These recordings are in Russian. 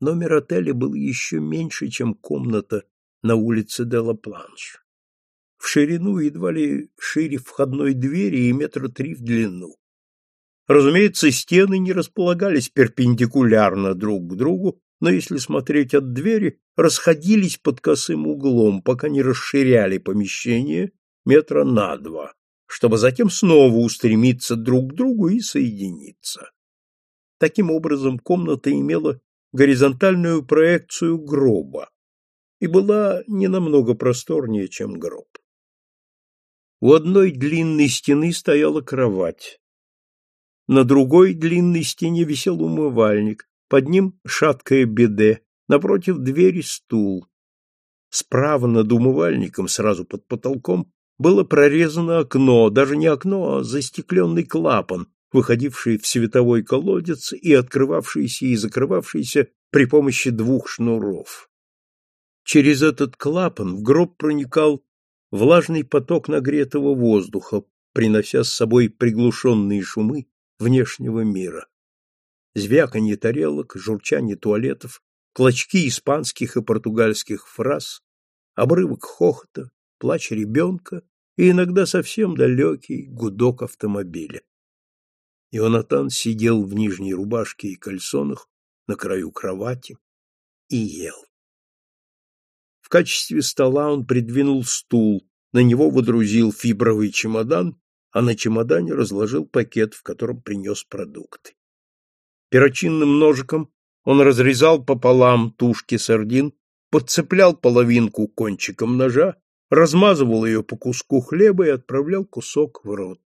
Номер отеля был еще меньше, чем комната на улице Делла-Планш. В ширину едва ли шире входной двери и метра три в длину. Разумеется, стены не располагались перпендикулярно друг к другу, но если смотреть от двери, расходились под косым углом, пока не расширяли помещение метра на два, чтобы затем снова устремиться друг к другу и соединиться. Таким образом, комната имела горизонтальную проекцию гроба и была не намного просторнее, чем гроб. У одной длинной стены стояла кровать. На другой длинной стене висел умывальник, под ним шаткое беде, напротив двери стул. Справа над умывальником, сразу под потолком, было прорезано окно, даже не окно, а застекленный клапан, выходивший в световой колодец и открывавшийся и закрывавшийся при помощи двух шнуров. Через этот клапан в гроб проникал влажный поток нагретого воздуха, принося с собой приглушенные шумы внешнего мира. Звяканье тарелок, журчание туалетов, клочки испанских и португальских фраз, обрывок хохота, плач ребенка и иногда совсем далекий гудок автомобиля. Ионатан сидел в нижней рубашке и кальсонах на краю кровати и ел. В качестве стола он придвинул стул, на него водрузил фибровый чемодан, а на чемодане разложил пакет, в котором принес продукты. Перочинным ножиком он разрезал пополам тушки сардин, подцеплял половинку кончиком ножа, размазывал ее по куску хлеба и отправлял кусок в рот.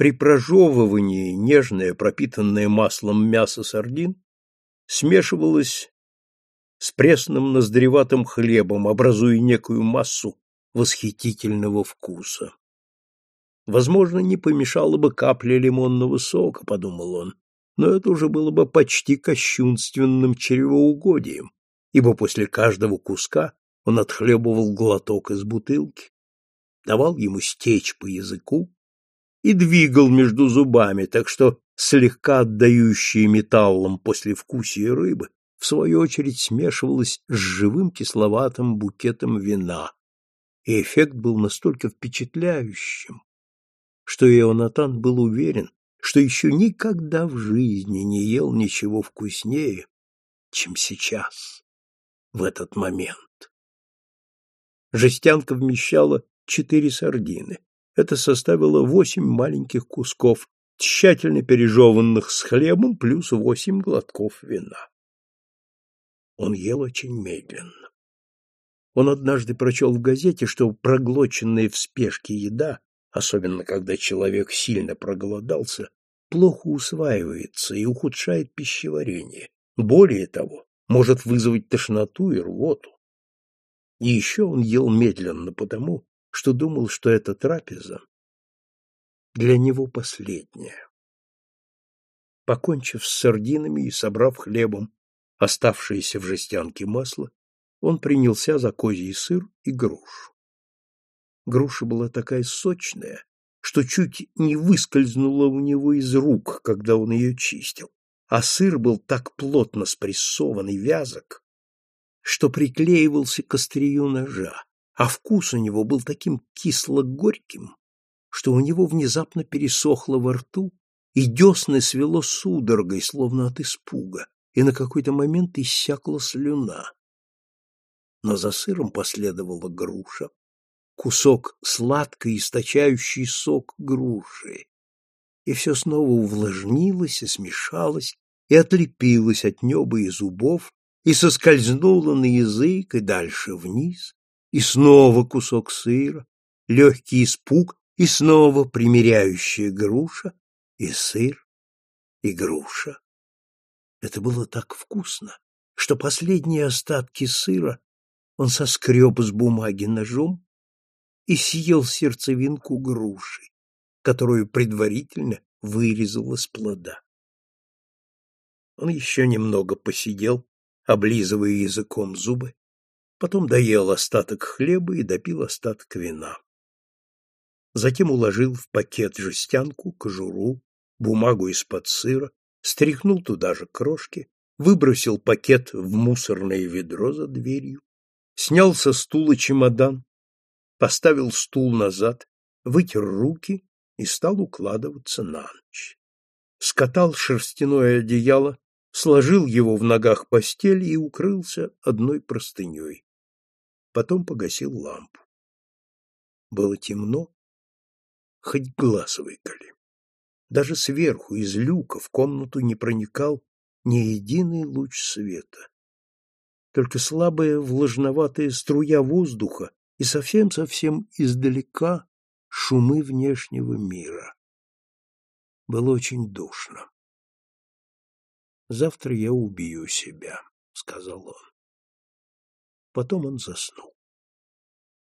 При прожевывании нежное, пропитанное маслом мясо сардин смешивалось с пресным ноздреватым хлебом, образуя некую массу восхитительного вкуса. Возможно, не помешала бы капля лимонного сока, подумал он, но это уже было бы почти кощунственным чревоугодием, ибо после каждого куска он отхлебывал глоток из бутылки, давал ему стечь по языку и двигал между зубами, так что слегка отдающие металлом после послевкусие рыбы в свою очередь смешивалось с живым кисловатым букетом вина, и эффект был настолько впечатляющим, что Ионатан был уверен, что еще никогда в жизни не ел ничего вкуснее, чем сейчас, в этот момент. Жестянка вмещала четыре сардины, это составило восемь маленьких кусков, тщательно пережеванных с хлебом, плюс восемь глотков вина. Он ел очень медленно. Он однажды прочел в газете, что проглоченная в спешке еда, особенно когда человек сильно проголодался, плохо усваивается и ухудшает пищеварение. Более того, может вызвать тошноту и рвоту. И еще он ел медленно потому, что думал, что эта трапеза для него последняя. Покончив с сардинами и собрав хлебом оставшееся в жестянке масло, он принялся за козий сыр и грушу. Груша была такая сочная, что чуть не выскользнула у него из рук, когда он ее чистил, а сыр был так плотно спрессован и вязок, что приклеивался к острию ножа, а вкус у него был таким кисло-горьким, что у него внезапно пересохло во рту, и десны свело судорогой, словно от испуга, и на какой-то момент иссякла слюна. Но за сыром последовала груша, кусок сладкой источающий сок груши, и все снова увлажнилось и смешалось, и отлепилось от неба и зубов, и соскользнуло на язык и дальше вниз, и снова кусок сыра, легкий испуг, и снова примиряющая груша, и сыр, и груша. Это было так вкусно, что последние остатки сыра он соскреб с бумаги ножом и съел сердцевинку груши, которую предварительно вырезал из плода. Он еще немного посидел, облизывая языком зубы, потом доел остаток хлеба и допил остаток вина. Затем уложил в пакет жестянку, кожуру, бумагу из-под сыра, стряхнул туда же крошки, выбросил пакет в мусорное ведро за дверью, снял со стула чемодан, поставил стул назад, вытер руки и стал укладываться на ночь. Скатал шерстяное одеяло, сложил его в ногах постели и укрылся одной простыней потом погасил лампу. Было темно, хоть глаз выколи. Даже сверху, из люка, в комнату не проникал ни единый луч света. Только слабая влажноватая струя воздуха и совсем-совсем издалека шумы внешнего мира. Было очень душно. «Завтра я убью себя», — сказал он. Потом он заснул.